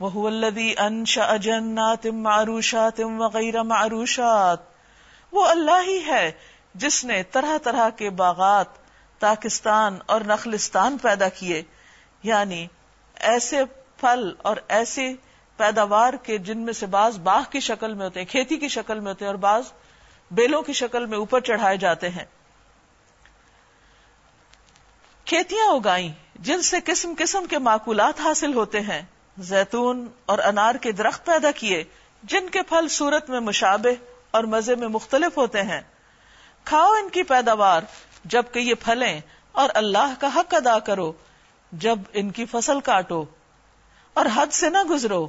وہ الدی انشا جنات معروشات وغیرہ معروشات۔ وہ اللہ ہی ہے جس نے طرح طرح کے باغات، پاکستان اور نخلستان پیدا کیے۔ یعنی ایسے پھل اور ایسے پیداوار کے جن میں سے بعض باغ کی شکل میں ہوتے ہیں، کھیتی کی شکل میں ہوتے ہیں اور بعض بیلوں کی شکل میں اوپر چڑھائے جاتے ہیں۔ کھیتیاں اگائیں، جن سے قسم قسم کے معقولات حاصل ہوتے ہیں۔ زیتون اور انار کے درخت پیدا کیے، جن کے پھل صورت میں مشابہ اور مزے میں مختلف ہوتے ہیں۔ کھاؤ ان کی پیداوار، جبکہ یہ پھلیں اور اللہ کا حق ادا کرو، جب ان کی فصل کاٹو۔ اور حد سے نہ گزرو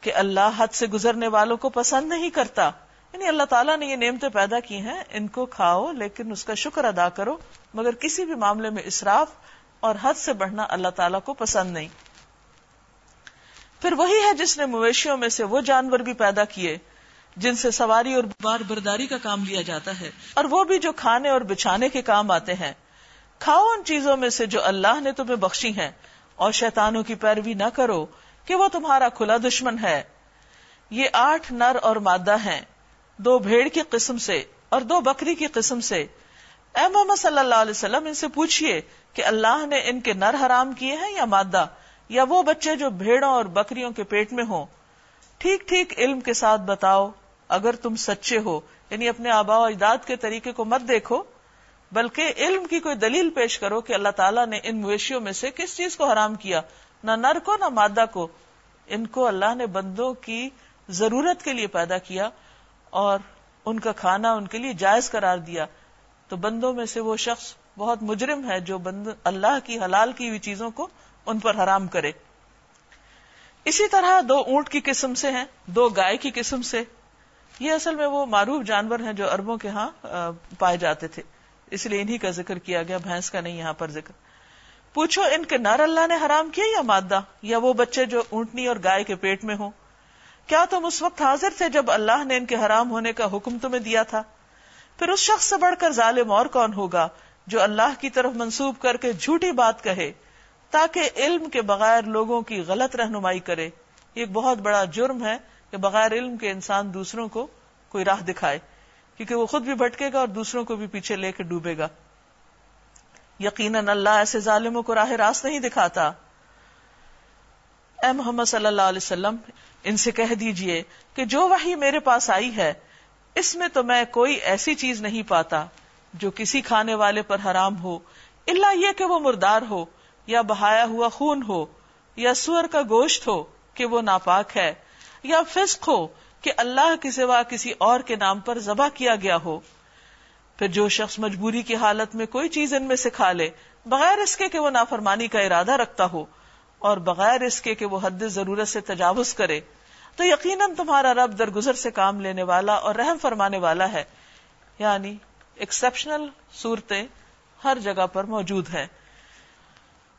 کہ اللہ حد سے گزرنے والوں کو پسند نہیں کرتا۔ یعنی اللہ تعالیٰ نے یہ نعمتیں پیدا کی ہیں، ان کو کھاؤ، لیکن اس کا شکر ادا کرو، مگر کسی بھی معاملے میں اسراف اور حد سے بڑھنا اللہ تعالیٰ کو پسند نہیں۔ پھر وہی ہے جس نے مویشیوں میں سے وہ جانور بھی پیدا کیے، جن سے سواری اور بار برداری کا کام لیا جاتا ہے۔ اور وہ بھی جو کھانے اور بچھانے کے کام آتے ہیں۔ کھاؤ ان چیزوں میں سے جو اللہ نے تمہیں بخشی ہیں۔ اور شیطانوں کی پیروی نہ کرو کہ وہ تمہارا کھلا دشمن ہے۔ یہ آٹھ نر اور مادہ ہیں۔ دو بھیڑ کی قسم سے اور دو بکری کی قسم سے۔ اے محمد صلی اللہ علیہ وسلم، ان سے پوچھئے کہ اللہ نے ان کے نر حرام کیے ہیں یا مادہ؟ یا وہ بچے جو بھیڑوں اور بکریوں کے پیٹ میں ہوں، ٹھیک ٹھیک علم کے ساتھ بتاؤ، اگر تم سچے ہو یعنی اپنے آبا و اجداد کے طریقے کو مت دیکھو، بلکہ علم کی کوئی دلیل پیش کرو کہ اللہ تعالیٰ نے ان مویشیوں میں سے کس چیز کو حرام کیا، نہ نر کو نہ مادہ کو۔ ان کو اللہ نے بندوں کی ضرورت کے لیے پیدا کیا اور ان کا کھانا ان کے لیے جائز قرار دیا۔ تو بندوں میں سے وہ شخص بہت مجرم ہے جو بند اللہ کی حلال کی ہوئی چیزوں کو ان پر حرام کرے۔ اسی طرح دو اونٹ کی قسم سے ہیں، دو گائے کی قسم سے۔ یہ اصل میں وہ معروف جانور ہیں جو اربوں کے ہاں پائے جاتے تھے۔ اس لیے انہی کا ذکر کیا گیا، بھینس کا نہیں، یہاں پر ذکر۔ پوچھو، ان کے نر اللہ نے حرام کیا یا مادہ؟ یا وہ بچے جو اونٹنی اور گائے کے پیٹ میں ہوں؟ کیا تم اس وقت حاضر تھے جب اللہ نے ان کے حرام ہونے کا حکم تمہیں دیا تھا؟ پھر اس شخص سے بڑھ کر ظالم اور کون ہوگا جو اللہ کی طرف منسوب کر کے جھوٹی بات کہے؟ تاکہ علم کے بغیر لوگوں کی غلط رہنمائی کرے۔ یہ ایک بہت بڑا جرم ہے کہ بغیر علم کے انسان دوسروں کو کوئی راہ دکھائے، کیونکہ وہ خود بھی بھٹکے گا اور دوسروں کو بھی پیچھے لے کے ڈوبے گا۔ یقیناً اللہ ایسے ظالموں کو راہ راست نہیں دکھاتا۔ اے محمد صلی اللہ علیہ وسلم، ان سے کہہ دیجیے کہ جو وحی میرے پاس آئی ہے، اس میں تو میں کوئی ایسی چیز نہیں پاتا جو کسی کھانے والے پر حرام ہو اللہ یہ کہ وہ مردار ہو۔ یا بہایا ہوا خون ہو، یا سور کا گوشت ہو کہ وہ ناپاک ہے، یا فسق ہو کہ اللہ کے سوا کسی اور کے نام پر ذبح کیا گیا ہو۔ پھر جو شخص مجبوری کی حالت میں کوئی چیز ان میں سے کھا لے، بغیر اس کے کہ وہ نافرمانی کا ارادہ رکھتا ہو، اور بغیر اس کے کہ وہ حد ضرورت سے تجاوز کرے۔ تو یقیناً تمہارا رب درگزر سے کام لینے والا اور رحم فرمانے والا ہے۔ یعنی ایکسپشنل صورتیں ہر جگہ پر موجود ہیں۔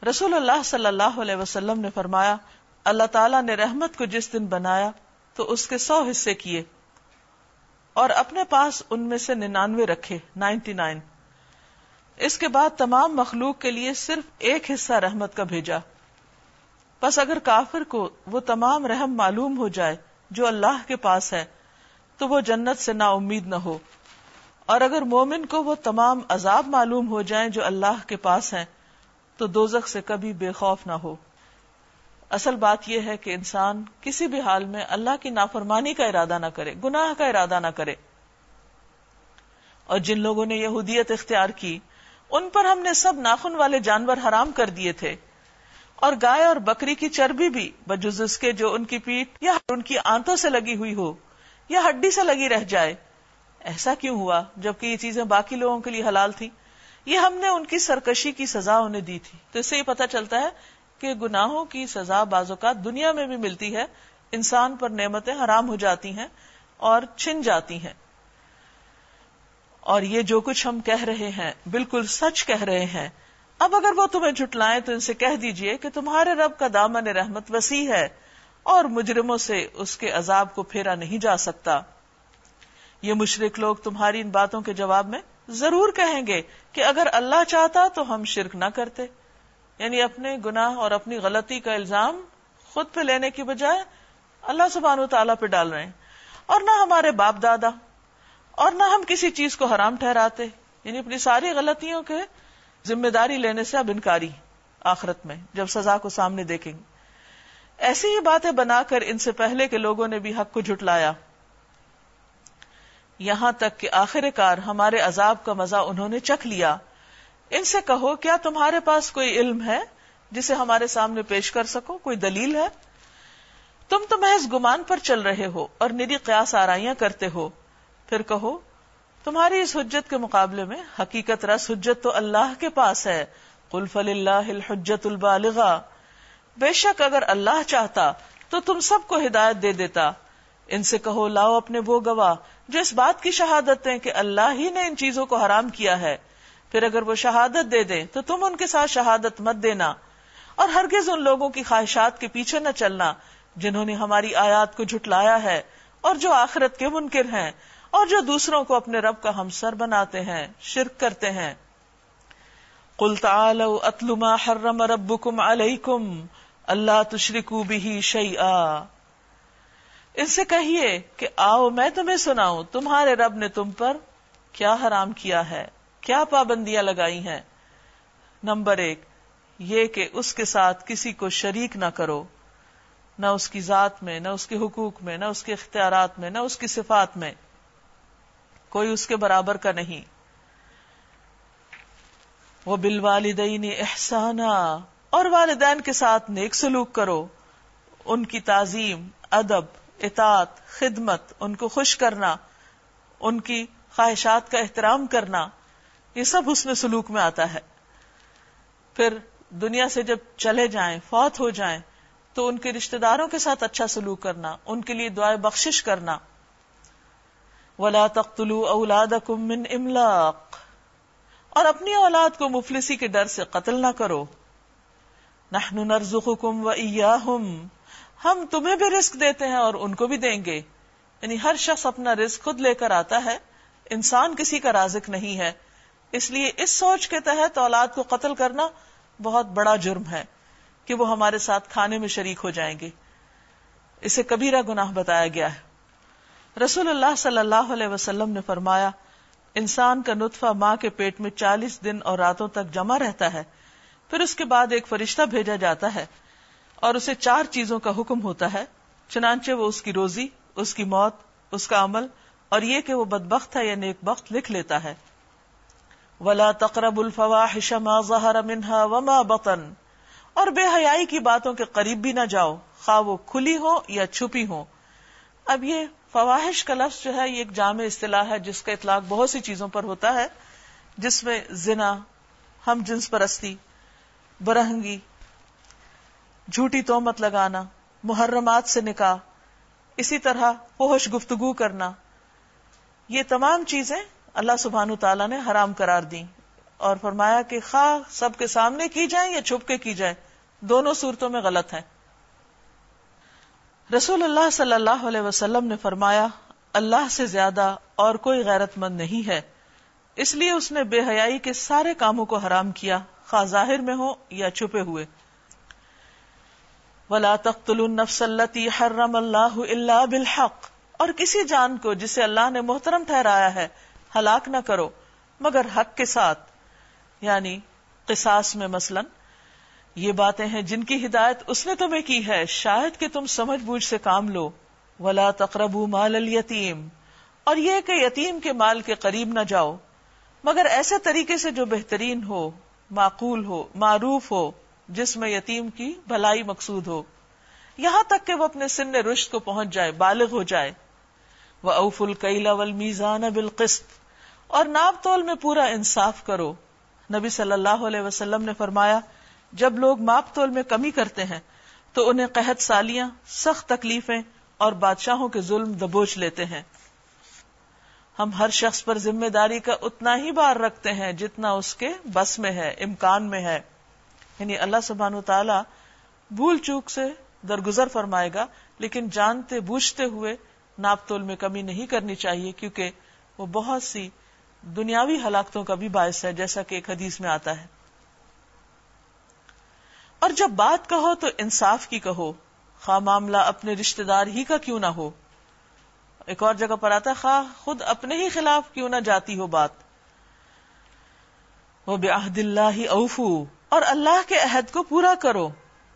رسول اللہ صلی اللہ علیہ وسلم نے فرمایا، اللہ تعالیٰ نے رحمت کو جس دن بنایا، تو اس کے سو حصے کیے۔ اور اپنے پاس ان میں سے ننانوے رکھے، نائنٹی نائن۔ اس کے بعد تمام مخلوق کے لیے صرف ایک حصہ رحمت کا بھیجا۔ بس اگر کافر کو وہ تمام رحم معلوم ہو جائے جو اللہ کے پاس ہے، تو وہ جنت سے نا امید نہ ہو۔ اور اگر مومن کو وہ تمام عذاب معلوم ہو جائیں جو اللہ کے پاس ہیں تو دوزخ سے کبھی بے خوف نہ ہو۔ اصل بات یہ ہے کہ انسان کسی بھی حال میں اللہ کی نافرمانی کا ارادہ نہ کرے، گناہ کا ارادہ نہ کرے۔ اور جن لوگوں نے یہودیت اختیار کی، ان پر ہم نے سب ناخن والے جانور حرام کر دیے تھے۔ اور گائے اور بکری کی چربی بھی بجز اس کے جو ان کی پیٹ یا ان کی آنتوں سے لگی ہوئی ہو یا ہڈی سے لگی رہ جائے۔ ایسا کیوں ہوا جبکہ یہ چیزیں باقی لوگوں کے لیے حلال تھی یہ ہم نے ان کی سرکشی کی سزا انہیں دی تھی۔ تو اس سے یہ پتا چلتا ہے کہ گناہوں کی سزا بعض اوقات دنیا میں بھی ملتی ہے۔ انسان پر نعمتیں حرام ہو جاتی ہیں اور چھن جاتی ہیں۔ اور یہ جو کچھ ہم کہہ رہے ہیں، بالکل سچ کہہ رہے ہیں۔ اب اگر وہ تمہیں جھٹلائیں تو ان سے کہہ دیجیے کہ تمہارے رب کا دامن رحمت وسیع ہے اور مجرموں سے اس کے عذاب کو پھیرا نہیں جا سکتا۔ یہ مشرق لوگ تمہاری ان باتوں کے جواب میں ضرور کہیں گے کہ اگر اللہ چاہتا تو ہم شرک نہ کرتے۔ یعنی اپنے گناہ اور اپنی غلطی کا الزام خود پہ لینے کی بجائے اللہ سبحانہ تعالیٰ پہ ڈال رہے ہیں۔ اور نہ ہمارے باپ دادا اور نہ ہم کسی چیز کو حرام ٹھہراتے۔ یعنی اپنی ساری غلطیوں کے ذمہ داری لینے سے اب انکاری آخرت میں، جب سزا کو سامنے دیکھیں گے۔ ایسی ہی باتیں بنا کر ان سے پہلے کے لوگوں نے بھی حق کو جھٹلایا۔ یہاں تک کہ آخر کار ہمارے عذاب کا مزہ انہوں نے چکھ لیا۔ ان سے کہو، کیا تمہارے پاس کوئی علم ہے جسے ہمارے سامنے پیش کر سکو؟ کوئی دلیل ہے؟ تم تو محض گمان پر چل رہے ہو اور نری قیاس آرائیاں کرتے ہو۔ پھر کہو، تمہاری اس حجت کے مقابلے میں حقیقت رس حجت تو اللہ کے پاس ہے۔ قلف اللہ الحجت البالغا بے شک اگر اللہ چاہتا تو تم سب کو ہدایت دے دیتا۔ ان سے کہو، لاؤ اپنے وہ گواہ جو اس بات کی شہادت دیں کہ اللہ ہی نے ان چیزوں کو حرام کیا ہے۔ پھر اگر وہ شہادت دے دیں تو تم ان کے ساتھ شہادت مت دینا۔ اور ہرگز ان لوگوں کی خواہشات کے پیچھے نہ چلنا جنہوں نے ہماری آیات کو جھٹلایا ہے اور جو آخرت کے منکر ہیں اور جو دوسروں کو اپنے رب کا ہمسر بناتے ہیں، شرک کرتے ہیں۔ کل اتلما حرم ربکم علیکم، اللہ تشرکو بھی شعی ان سے کہیے کہ آؤ میں تمہیں سناؤں، تمہارے رب نے تم پر کیا حرام کیا ہے، کیا پابندیاں لگائی ہیں۔ نمبر ایک، یہ کہ اس کے ساتھ کسی کو شریک نہ کرو۔ نہ اس کی ذات میں، نہ اس کے حقوق میں، نہ اس کے اختیارات میں، نہ اس کی صفات میں۔ کوئی اس کے برابر کا نہیں۔ وہ بال والدین احسانہ اور والدین کے ساتھ نیک سلوک کرو۔ ان کی تعظیم، ادب اطاعت، خدمت، ان کو خوش کرنا، ان کی خواہشات کا احترام کرنا، یہ سب حسن سلوک میں آتا ہے۔ پھر دنیا سے جب چلے جائیں، فوت ہو جائیں، تو ان کے رشتے داروں کے ساتھ اچھا سلوک کرنا، ان کے لیے دعائیں بخشش کرنا۔ ولا تختلو اولاد من املاق اور اپنی اولاد کو مفلسی کے ڈر سے قتل نہ کرو۔ نحن نرزقکم و ایاہم ہم تمہیں بھی رسک دیتے ہیں اور ان کو بھی دیں گے۔ یعنی ہر شخص اپنا رسک خود لے کر آتا ہے۔ انسان کسی کا رازق نہیں ہے۔ اس لیے اس سوچ کے تحت اولاد کو قتل کرنا بہت بڑا جرم ہے کہ وہ ہمارے ساتھ کھانے میں شریک ہو جائیں گے۔ اسے کبیرہ گناہ بتایا گیا ہے۔ رسول اللہ صلی اللہ علیہ وسلم نے فرمایا، انسان کا نطفہ ماں کے پیٹ میں چالیس دن اور راتوں تک جمع رہتا ہے۔ پھر اس کے بعد ایک فرشتہ بھیجا جاتا ہے۔ اور اسے چار چیزوں کا حکم ہوتا ہے، چنانچہ وہ اس کی روزی، اس کی موت، اس کا عمل، اور یہ کہ وہ بدبخت ہے یا نیک بخت لکھ لیتا ہے۔ ولا تقرب الفواحش ما ظهر منها وما بطن۔ اور بے حیائی کی باتوں کے قریب بھی نہ جاؤ، خواہ وہ کھلی ہو یا چھپی ہو۔ اب یہ فواہش کا لفظ جو ہے، یہ ایک جامع اصطلاح ہے، جس کا اطلاق بہت سی چیزوں پر ہوتا ہے، جس میں زنا، ہم جنس پرستی، برہنگی جھوٹی تومت لگانا، محرمات سے نکاح، اسی طرح پوہش گفتگو کرنا، یہ تمام چیزیں اللہ سبحان تعالیٰ نے حرام قرار دی اور فرمایا کہ خواہ سب کے سامنے کی جائیں یا چھپ کے کی جائے دونوں صورتوں میں غلط ہے رسول اللہ صلی اللہ علیہ وسلم نے فرمایا، اللہ سے زیادہ اور کوئی غیرت مند نہیں ہے۔ اس لیے اس نے بے حیائی کے سارے کاموں کو حرام کیا، خواہ ظاہر میں ہو یا چھپے ہوئے۔ ولا تخت النفس التي حرم اللہ اللہ بالحق۔ اور کسی جان کو جسے اللہ نے محترم ٹھہرایا ہے، ہلاک نہ کرو، مگر حق کے ساتھ۔ یعنی قصاص میں مثلا یہ باتیں ہیں جن کی ہدایت اس نے تمہیں کی ہے، شاید کہ تم سمجھ بوجھ سے کام لو۔ ولا تقرب مال الیتیم اور یہ کہ یتیم کے مال کے قریب نہ جاؤ، مگر ایسے طریقے سے جو بہترین ہو، معقول ہو، معروف ہو۔ جس میں یتیم کی بھلائی مقصود ہو۔ یہاں تک کہ وہ اپنے سن رشت کو پہنچ جائے، بالغ ہو جائے۔ وہ اوف القیلا میزان بالقسط۔ اور ناپ تول میں پورا انصاف کرو۔ نبی صلی اللہ علیہ وسلم نے فرمایا، جب لوگ ماپ تول میں کمی کرتے ہیں، تو انہیں قحط سالیاں، سخت تکلیفیں اور بادشاہوں کے ظلم دبوچ لیتے ہیں۔ ہم ہر شخص پر ذمہ داری کا اتنا ہی بار رکھتے ہیں جتنا اس کے بس میں ہے، امکان میں ہے۔ یعنی اللہ سبحان و تعالی بھول چوک سے درگزر فرمائے گا، لیکن جانتے بوجھتے ہوئے ناپ تول میں کمی نہیں کرنی چاہیے، کیونکہ وہ بہت سی دنیاوی ہلاکتوں کا بھی باعث ہے، جیسا کہ ایک حدیث میں آتا ہے۔ اور جب بات کہو تو انصاف کی کہو، خواہ معاملہ اپنے رشتے دار ہی کا کیوں نہ ہو۔ ایک اور جگہ پر آتا ہے، خواہ خود اپنے ہی خلاف کیوں نہ جاتی ہو بات۔ وہ بے عہد اللہ اوفو۔ اور اللہ کے عہد کو پورا کرو۔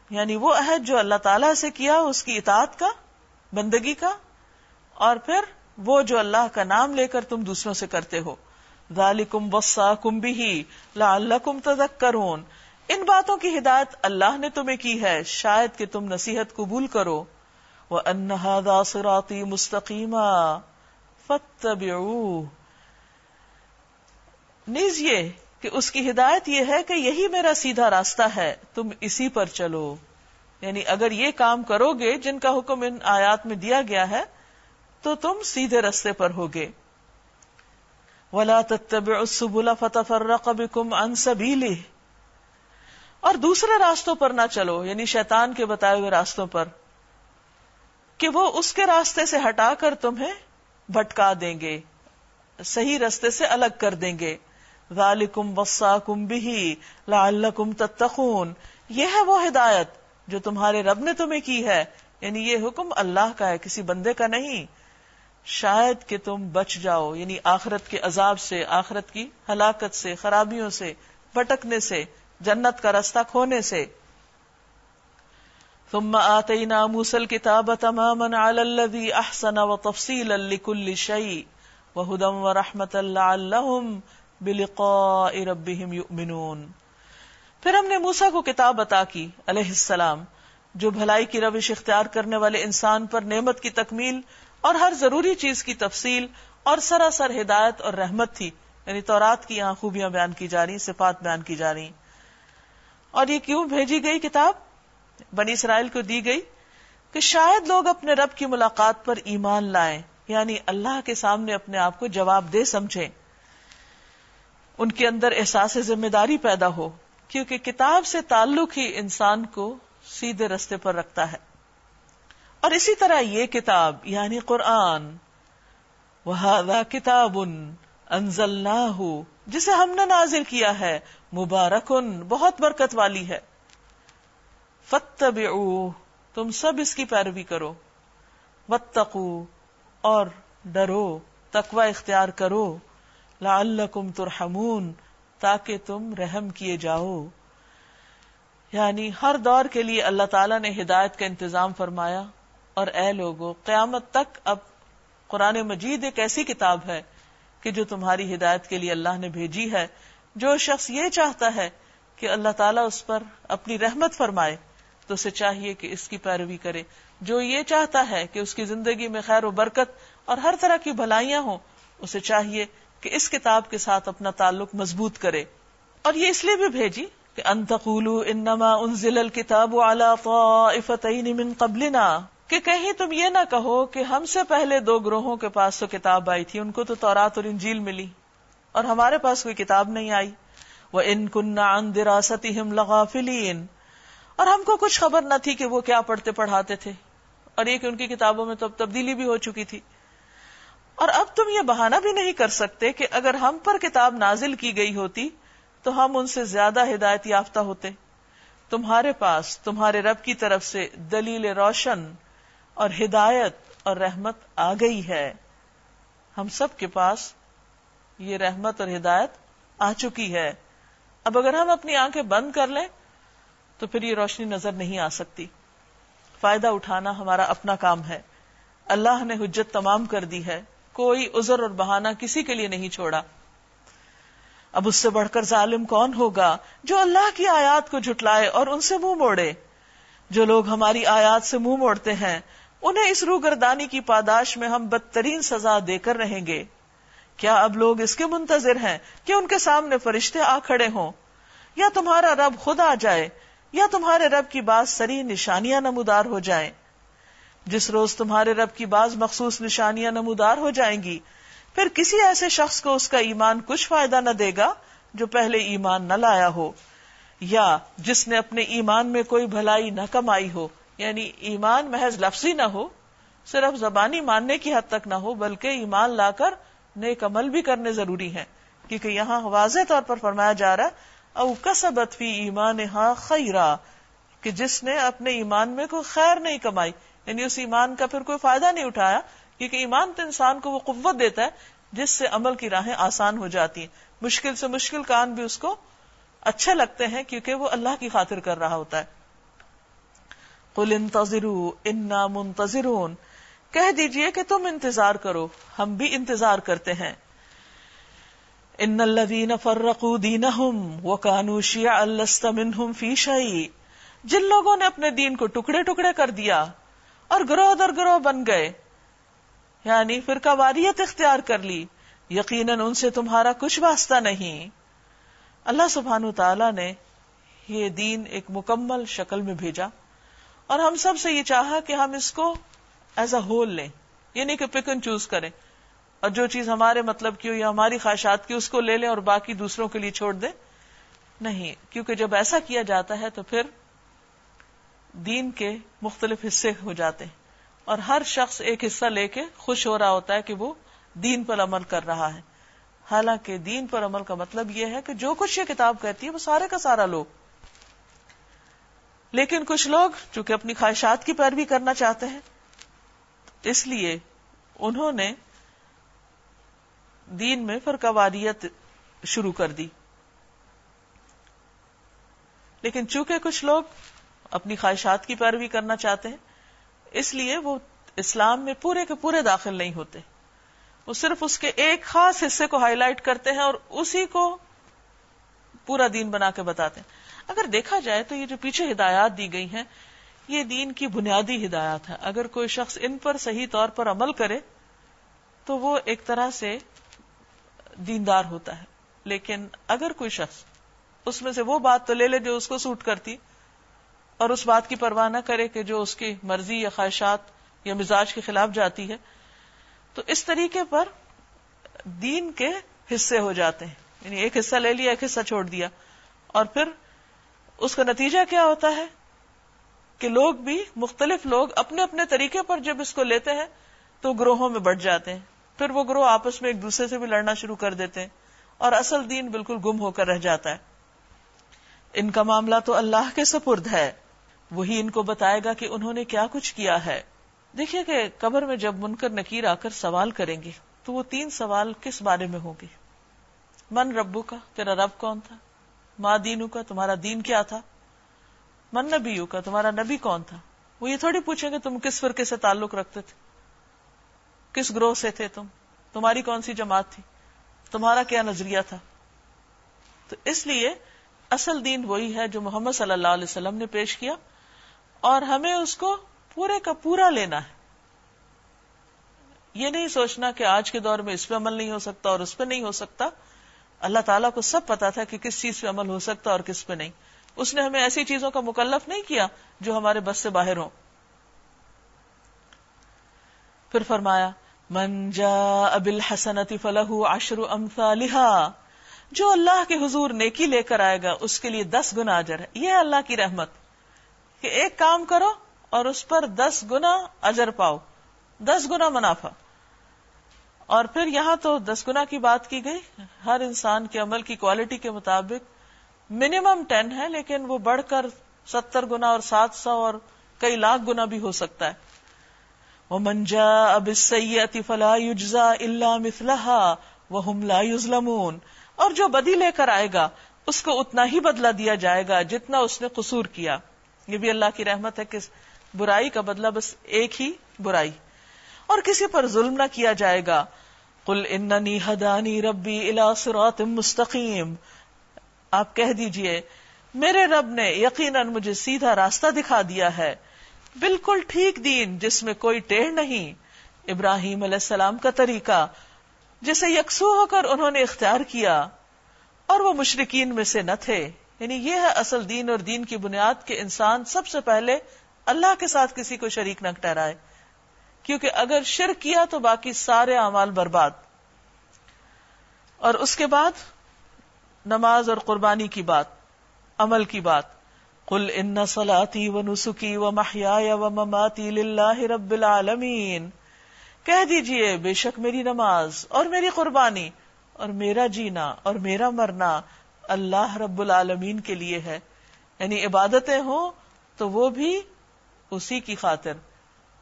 یعنی وہ عہد جو اللہ تعالی سے کیا، اس کی اطاعت کا، بندگی کا، اور پھر وہ جو اللہ کا نام لے کر تم دوسروں سے کرتے ہو۔ ذالکم وصاکم بھی لعلکم تذکرون۔ ان باتوں کی ہدایت اللہ نے تمہیں کی ہے۔ شاید کہ تم نصیحت قبول کرو۔ وہ انہا سراتی مستقیم نیز یہ کہ اس کی ہدایت یہ ہے کہ یہی میرا سیدھا راستہ ہے، تم اسی پر چلو۔ یعنی اگر یہ کام کرو گے جن کا حکم ان آیات میں دیا گیا ہے، تو تم سیدھے رستے پر ہوگے۔ ولا تتبع السبل فتفرق بكم عن سبيله۔ اور دوسرے راستوں پر نہ چلو یعنی شیطان کے بتائے ہوئے راستوں پر۔ کہ وہ اس کے راستے سے ہٹا کر تمہیں بھٹکا دیں گے، صحیح رستے سے الگ کر دیں گے۔ ذالکم وصاکم بھی لعلکم تتقون۔ یہ ہے وہ ہدایت جو تمہارے رب نے تمہیں کی ہے۔ یعنی یہ حکم اللہ کا ہے، کسی بندے کا نہیں۔ شاید کہ تم بچ جاؤ یعنی آخرت کے عذاب سے، آخرت کی ہلاکت سے، خرابیوں سے، بھٹکنے سے، جنت کا رستہ کھونے سے۔ ثم آتینا موسى الكتاب تماما على الذي احسن وتفصيلا لكل شيء وهدى ورحمة لعلهم بلقاء ربهم يؤمنون۔ پھر ہم نے موسا کو کتاب عطا کی، علیہ السلام، جو بھلائی کی روش اختیار کرنے والے انسان پر نعمت کی تکمیل اور ہر ضروری چیز کی تفصیل اور سراسر ہدایت اور رحمت تھی۔ یعنی تورات کی یہاں خوبیاں بیان کی جا رہی صفات بیان کی جا رہی اور یہ کیوں بھیجی گئی کتاب؟ بنی اسرائیل کو دی گئی کہ شاید لوگ اپنے رب کی ملاقات پر ایمان لائیں یعنی اللہ کے سامنے اپنے آپ کو جواب دے سمجھیں۔ ان کے اندر احساس ذمہ داری پیدا ہو، کیونکہ کتاب سے تعلق ہی انسان کو سیدھے رستے پر رکھتا ہے۔ اور اسی طرح یہ کتاب یعنی قرآن وہ کتاب انزل جسے ہم نے نازل کیا ہے مبارکن بہت برکت والی ہے۔ فتبعو تم سب اس کی پیروی کرو۔ واتقو اور ڈرو، تقوی اختیار کرو۔ لعلکم ترحمون، تاکہ تم رحم کیے جاؤ۔ یعنی ہر دور کے لیے اللہ تعالیٰ نے ہدایت کا انتظام فرمایا۔ اور اے لوگو، قیامت تک اب قرآن مجید ایک ایسی کتاب ہے کہ جو تمہاری ہدایت کے لیے اللہ نے بھیجی ہے۔ جو شخص یہ چاہتا ہے کہ اللہ تعالیٰ اس پر اپنی رحمت فرمائے، تو اسے چاہیے کہ اس کی پیروی کرے۔ جو یہ چاہتا ہے کہ اس کی زندگی میں خیر و برکت اور ہر طرح کی بھلائیاں ہوں، اسے چاہیے کہ اس کتاب کے ساتھ اپنا تعلق مضبوط کرے۔ اور یہ اس لیے بھی بھیجی کہ انما انزل الكتاب على طائفتين من قبلنا۔ کہ کہیں تم یہ نہ کہو کہ ہم سے پہلے دو گروہوں کے پاس تو کتاب آئی تھی، ان کو تو تورات اور انجیل ملی۔ اور ہمارے پاس کوئی کتاب نہیں آئی۔ وہ ان کن دراستهم لغافلين۔ اور ہم کو کچھ خبر نہ تھی کہ وہ کیا پڑھتے پڑھاتے تھے۔ اور ایک ان کی کتابوں میں تو اب تبدیلی بھی ہو چکی تھی۔ اور اب تم یہ بہانہ بھی نہیں کر سکتے کہ اگر ہم پر کتاب نازل کی گئی ہوتی تو ہم ان سے زیادہ ہدایت یافتہ ہوتے۔ تمہارے پاس، تمہارے رب کی طرف سے دلیل روشن اور ہدایت اور رحمت آ گئی ہے۔ ہم سب کے پاس یہ رحمت اور ہدایت آ چکی ہے۔ اب اگر ہم اپنی آنکھیں بند کر لیں تو پھر یہ روشنی نظر نہیں آ سکتی۔ فائدہ اٹھانا ہمارا اپنا کام ہے۔ اللہ نے حجت تمام کر دی ہے۔ کوئی عذر اور بہانہ کسی کے لیے نہیں چھوڑا۔ اب اس سے بڑھ کر ظالم کون ہوگا جو اللہ کی آیات کو جھٹلائے اور ان سے منہ موڑے؟ جو لوگ ہماری آیات سے منہ موڑتے ہیں، انہیں اس روح گردانی کی پاداش میں ہم بدترین سزا دے کر رہیں گے۔ کیا اب لوگ اس کے منتظر ہیں کہ ان کے سامنے فرشتے آ کھڑے ہوں؟ یا تمہارا رب خود آ جائے، یا تمہارے رب کی بعض سری نشانیاں نمودار ہو جائیں؟ جس روز تمہارے رب کی بعض مخصوص نشانیاں نمودار ہو جائیں گی، پھر کسی ایسے شخص کو اس کا ایمان کچھ فائدہ نہ دے گا جو پہلے ایمان نہ لایا ہو، یا جس نے اپنے ایمان میں کوئی بھلائی نہ کمائی ہو یعنی ایمان محض لفظی نہ ہو، صرف زبانی ماننے کی حد تک نہ ہو، بلکہ ایمان لا کر نیک عمل بھی کرنے ضروری ہیں۔ کیونکہ یہاں واضح طور پر فرمایا جا رہا ہے، او کسبت فی ایمان ہاں خیرا، کہ جس نے اپنے ایمان میں کوئی خیر نہیں کمائی یعنی اس ایمان کا پھر کوئی فائدہ نہیں اٹھایا، کیونکہ ایمان تو انسان کو وہ قوت دیتا ہے جس سے عمل کی راہیں آسان ہو جاتی ہیں۔ مشکل سے مشکل کام بھی اس کو اچھے لگتے ہیں کیونکہ وہ اللہ کی خاطر کر رہا ہوتا ہے۔ قل انتظروا انا منتظرون۔ کہہ دیجیے کہ تم انتظار کرو، ہم بھی انتظار کرتے ہیں۔ ان الذين فرقوا دينهم وكانوا شيعا لست منهم في شيء جن لوگوں نے اپنے دین کو ٹکڑے ٹکڑے کر دیا اور گروہ در گروہ بن گئے۔ یعنی فرقہ واریت اختیار کر لی۔ یقیناً ان سے تمہارا کچھ واسطہ نہیں۔ اللہ سبحان تعالی نے یہ دین ایک مکمل شکل میں بھیجا۔ اور ہم سب سے یہ چاہا کہ ہم اس کو ایز اے ہول لیں۔ یعنی کہ پک اینڈ چوز کریں۔ اور جو چیز ہمارے مطلب کی ہو یا ہماری خواہشات کی اس کو لے لیں اور باقی دوسروں کے لیے چھوڑ دیں۔ نہیں، کیونکہ جب ایسا کیا جاتا ہے تو پھر دین کے مختلف حصے ہو جاتے ہیں۔ اور ہر شخص ایک حصہ لے کے خوش ہو رہا ہوتا ہے کہ وہ دین پر عمل کر رہا ہے۔ حالانکہ دین پر عمل کا مطلب یہ ہے کہ جو کچھ یہ کتاب کہتی ہے وہ سارے کا سارا لوگ لیکن کچھ لوگ چونکہ اپنی خواہشات کی پیروی کرنا چاہتے ہیں، اس لیے انہوں نے دین میں فرقہ واریت شروع کر دی۔ لیکن چونکہ کچھ لوگ اپنی خواہشات کی پیروی کرنا چاہتے ہیں۔ اس لیے وہ اسلام میں پورے کے پورے داخل نہیں ہوتے۔ وہ صرف اس کے ایک خاص حصے کو ہائی لائٹ کرتے ہیں اور اسی کو پورا دین بنا کے بتاتے ہیں۔ اگر دیکھا جائے تو یہ جو پیچھے ہدایات دی گئی ہیں، یہ دین کی بنیادی ہدایات ہے اگر کوئی شخص ان پر صحیح طور پر عمل کرے تو وہ ایک طرح سے دیندار ہوتا ہے۔ لیکن اگر کوئی شخص اس میں سے وہ بات تو لے لے جو اس کو سوٹ کرتی اور اس بات کی پرواہ نہ کرے کہ جو اس کی مرضی یا خواہشات یا مزاج کے خلاف جاتی ہے، تو اس طریقے پر دین کے حصے ہو جاتے ہیں۔ یعنی ایک حصہ لے لیا، ایک حصہ چھوڑ دیا۔ اور پھر اس کا نتیجہ کیا ہوتا ہے؟ کہ لوگ بھی، مختلف لوگ اپنے اپنے طریقے پر جب اس کو لیتے ہیں، تو گروہوں میں بٹ جاتے ہیں۔ پھر وہ گروہ آپس میں ایک دوسرے سے بھی لڑنا شروع کر دیتے ہیں۔ اور اصل دین بالکل گم ہو کر رہ جاتا ہے۔ ان کا معاملہ تو اللہ کے سپرد ہے۔ وہی ان کو بتائے گا کہ انہوں نے کیا کچھ کیا ہے۔ دیکھیے کہ قبر میں جب منکر نکیر آ کر سوال کریں گے، تو وہ تین سوال کس بارے میں ہوں گے؟ من ربو کا، تیرا رب کون تھا؟ ماں دینو کا، تمہارا دین کیا تھا؟ من نبیو کا، تمہارا نبی کون تھا؟ وہ یہ تھوڑی پوچھیں گے تم کس فرقے سے تعلق رکھتے تھے؟ کس گروہ سے تھے تم؟ تمہاری کون سی جماعت تھی؟ تمہارا کیا نظریہ تھا؟ تو اس لیے اصل دین وہی ہے جو محمد صلی اللہ علیہ وسلم نے پیش کیا۔ اور ہمیں اس کو پورے کا پورا لینا ہے۔ یہ نہیں سوچنا کہ آج کے دور میں اس پہ عمل نہیں ہو سکتا اور اس پہ نہیں ہو سکتا۔ اللہ تعالیٰ کو سب پتا تھا کہ کس چیز پہ عمل ہو سکتا اور کس پہ نہیں۔ اس نے ہمیں ایسی چیزوں کا مکلف نہیں کیا جو ہمارے بس سے باہر ہوں۔ پھر فرمایا، من جا ابل حسنتی فلح عشر امثالها جو اللہ کے حضور نیکی لے کر آئے گا، اس کے لیے دس گنا اجر ہے۔ یہ اللہ کی رحمت۔ کہ ایک کام کرو اور اس پر دس گنا اجر پاؤ، دس گنا منافع۔ اور پھر یہاں تو دس گنا کی بات کی گئی، ہر انسان کے عمل کی کوالٹی کے مطابق منیمم ٹین ہے، لیکن وہ بڑھ کر ستر گنا اور سات سو اور کئی لاکھ گنا بھی ہو سکتا ہے۔ وہ منجا اب فلا یجزا اللہ مسلح وہ لا یظلمون اور جو بدی لے کر آئے گا، اس کو اتنا ہی بدلا دیا جائے گا جتنا اس نے قصور کیا۔ یہ بھی اللہ کی رحمت ہے کہ برائی کا بدلہ بس ایک ہی برائی۔ اور کسی پر ظلم نہ کیا جائے گا۔ کل اننی ہدانی ربی الا صراط مستقیم۔ آپ کہہ دیجیے، میرے رب نے یقیناً مجھے سیدھا راستہ دکھا دیا ہے۔ بالکل ٹھیک دین جس میں کوئی ٹیڑھ نہیں۔ ابراہیم علیہ السلام کا طریقہ، جسے یکسو ہو کر انہوں نے اختیار کیا۔ اور وہ مشرقین میں سے نہ تھے۔ یعنی یہ ہے اصل دین اور دین کی بنیاد کے انسان سب سے پہلے اللہ کے ساتھ کسی کو شریک نہ ٹھہرائے، کیونکہ اگر شرک کیا تو باقی سارے اعمال برباد۔ اور اس کے بعد نماز اور قربانی کی بات، عمل کی بات۔ کل ان سلاتی و نسخی و محیا و مماتی رب العالمین۔ کہہ دیجیے، بے شک میری نماز اور میری قربانی اور میرا جینا اور میرا مرنا اللہ رب العالمین کے لیے ہے یعنی عبادتیں ہوں تو وہ بھی اسی کی خاطر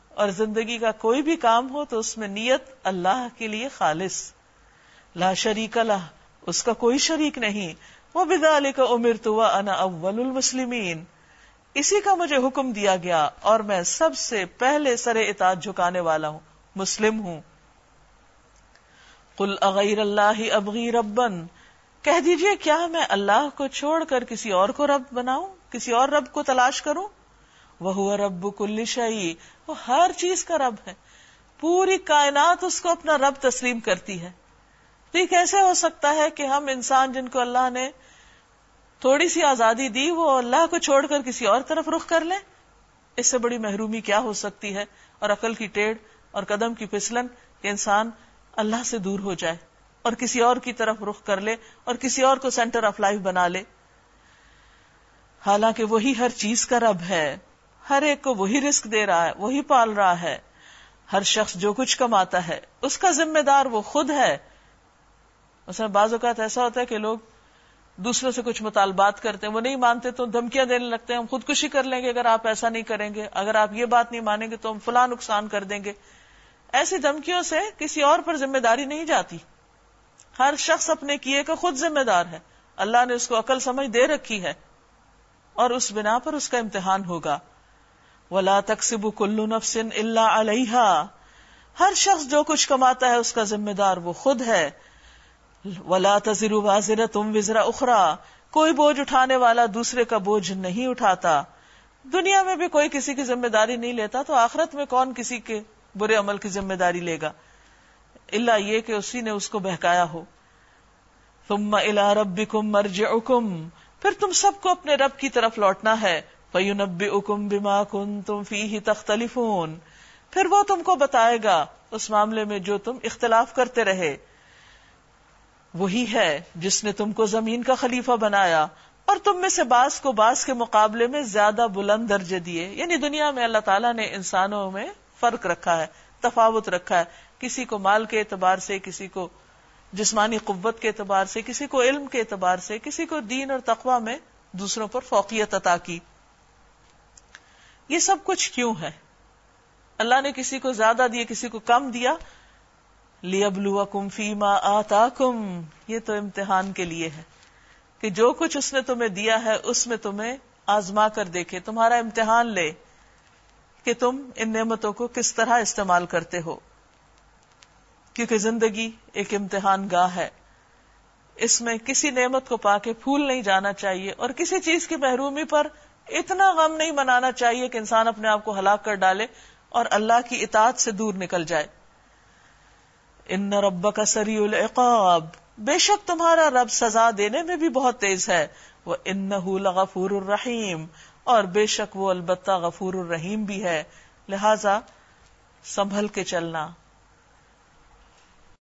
اور زندگی کا کوئی بھی کام ہو تو اس میں نیت اللہ کے لیے خالص لا شریک اللہ اس کا کوئی شریک نہیں۔ وہ بدا علی کا عمر تو انا اول المسلمین۔ اسی کا مجھے حکم دیا گیا اور میں سب سے پہلے سر اطاعت جھکانے والا ہوں، مسلم ہوں۔ قل اغیر اللہ ابغی ربن۔ کہہ دیجیے، کیا میں اللہ کو چھوڑ کر کسی اور کو رب بناؤں؟ کسی اور رب کو تلاش کروں؟ وہ رب کل شعی وہ ہر چیز کا رب ہے۔ پوری کائنات اس کو اپنا رب تسلیم کرتی ہے۔ تو یہ کیسے ہو سکتا ہے کہ ہم انسان جن کو اللہ نے تھوڑی سی آزادی دی، وہ اللہ کو چھوڑ کر کسی اور طرف رخ کر لیں؟ اس سے بڑی محرومی کیا ہو سکتی ہے؟ اور عقل کی ٹیڑھ اور قدم کی پھسلن کہ انسان اللہ سے دور ہو جائے۔ اور کسی اور کی طرف رخ کر لے اور کسی اور کو سینٹر آف لائف بنا لے۔ حالانکہ وہی ہر چیز کا رب ہے۔ ہر ایک کو وہی رسک دے رہا ہے، وہی پال رہا ہے۔ ہر شخص جو کچھ کماتا ہے، اس کا ذمہ دار وہ خود ہے۔ مثلا بعض اوقات ایسا ہوتا ہے کہ لوگ دوسروں سے کچھ مطالبات کرتے ہیں، وہ نہیں مانتے تو دھمکیاں دینے لگتے ہیں، ہم خودکشی کر لیں گے اگر آپ ایسا نہیں کریں گے، اگر آپ یہ بات نہیں مانیں گے تو ہم فلاں نقصان کر دیں گے۔ ایسی دھمکیوں سے کسی اور پر ذمہ داری نہیں جاتی۔ ہر شخص اپنے کیے کا خود ذمہ دار ہے۔ اللہ نے اس کو عقل سمجھ دے رکھی ہے اور اس بنا پر اس کا امتحان ہوگا۔ ولا تقسیب کلو نفسن اللہ علیہ ہر شخص جو کچھ کماتا ہے اس کا ذمہ دار وہ خود ہے۔ ولا تذر واضر تم وزرا اخرا کوئی بوجھ اٹھانے والا دوسرے کا بوجھ نہیں اٹھاتا۔ دنیا میں بھی کوئی کسی کی ذمہ داری نہیں لیتا تو آخرت میں کون کسی کے برے عمل کی ذمہ داری لے گا؟ اللہ یہ کہ اسی نے اس کو بہکایا ہو۔ تم الا رب کم پھر تم سب کو اپنے رب کی طرف لوٹنا ہے۔ نبی اکم بیما کن تم فی ہی تختلف پھر وہ تم کو بتائے گا اس معاملے میں جو تم اختلاف کرتے رہے۔ وہی ہے جس نے تم کو زمین کا خلیفہ بنایا۔ اور تم میں سے باس کو باس کے مقابلے میں زیادہ بلند درجے دیے۔ یعنی دنیا میں اللہ تعالیٰ نے انسانوں میں فرق رکھا ہے، تفاوت رکھا ہے۔ کسی کو مال کے اعتبار سے، کسی کو جسمانی قوت کے اعتبار سے، کسی کو علم کے اعتبار سے، کسی کو دین اور تقوا میں دوسروں پر فوقیت عطا کی۔ یہ سب کچھ کیوں ہے؟ اللہ نے کسی کو زیادہ دیا، کسی کو کم دیا۔ لیبلو کم فیما آتا کم یہ تو امتحان کے لیے ہے کہ جو کچھ اس نے تمہیں دیا ہے، اس میں تمہیں آزما کر دیکھے، تمہارا امتحان لے کہ تم ان نعمتوں کو کس طرح استعمال کرتے ہو۔ کیونکہ زندگی ایک امتحان گاہ ہے۔ اس میں کسی نعمت کو پا کے پھول نہیں جانا چاہیے اور کسی چیز کی محرومی پر اتنا غم نہیں منانا چاہیے کہ انسان اپنے آپ کو ہلاک کر ڈالے اور اللہ کی اطاعت سے دور نکل جائے۔ ان رب کا سری العقاب۔ بے شک تمہارا رب سزا دینے میں بھی بہت تیز ہے۔ وہ ان غفور الرحیم۔ اور بے شک وہ البتہ غفور الرحیم بھی ہے۔ لہذا سنبھل کے چلنا۔